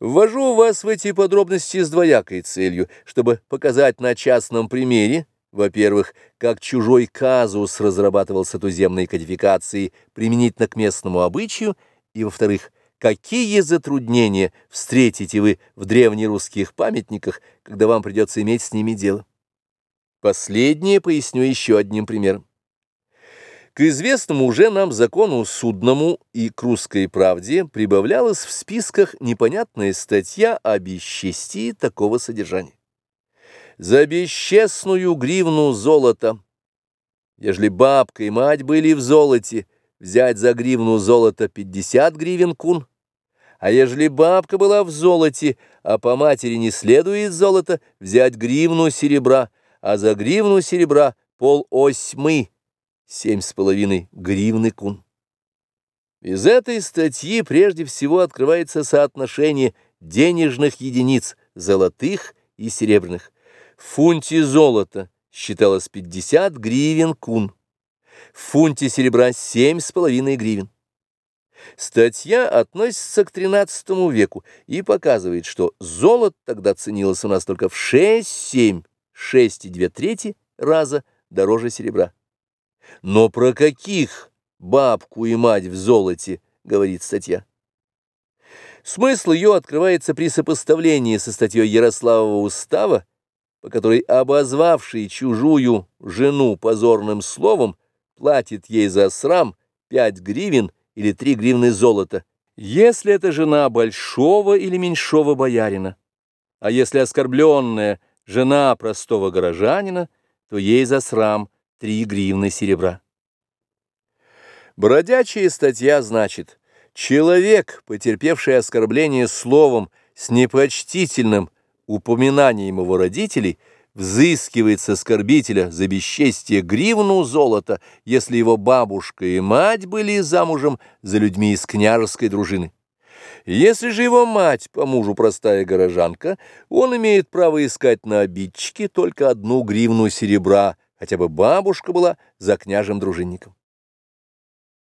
Ввожу вас в эти подробности с двоякой целью, чтобы показать на частном примере, во-первых, как чужой казус разрабатывался туземной кодификацией применительно к местному обычаю, и, во-вторых, какие затруднения встретите вы в древнерусских памятниках, когда вам придется иметь с ними дело. Последнее поясню еще одним примером. К известному уже нам закону судному и к русской правде прибавлялась в списках непонятная статья о бесчестии такого содержания. За бесчестную гривну золота, ежели бабка и мать были в золоте, взять за гривну золота 50 гривен кун, а ежели бабка была в золоте, а по матери не следует золото, взять гривну серебра, а за гривну серебра пол осьмы, семь с половиной гривны кун. Из этой статьи прежде всего открывается соотношение денежных единиц, золотых и серебряных. В фунте золота считалось 50 гривен кун, в фунте серебра семь с половиной гривен. Статья относится к XIII веку и показывает, что золото тогда ценилось у нас только в 6-7, 6,2 трети раза дороже серебра. Но про каких бабку и мать в золоте, говорит статья. Смысл ее открывается при сопоставлении со статьей Ярославова устава, по которой обозвавший чужую жену позорным словом платит ей за срам 5 гривен или 3 гривны золота, если это жена большого или меньшого боярина. А если оскорбленная жена простого горожанина, то ей за срам – Три гривны серебра. Бродячая статья значит, человек, потерпевший оскорбление словом с непочтительным упоминанием его родителей, взыскивает с оскорбителя за бесчестие гривну золота, если его бабушка и мать были замужем за людьми из княжеской дружины. Если же его мать по мужу простая горожанка, он имеет право искать на обидчике только одну гривну серебра, хотя бы бабушка была за княжем дружинником.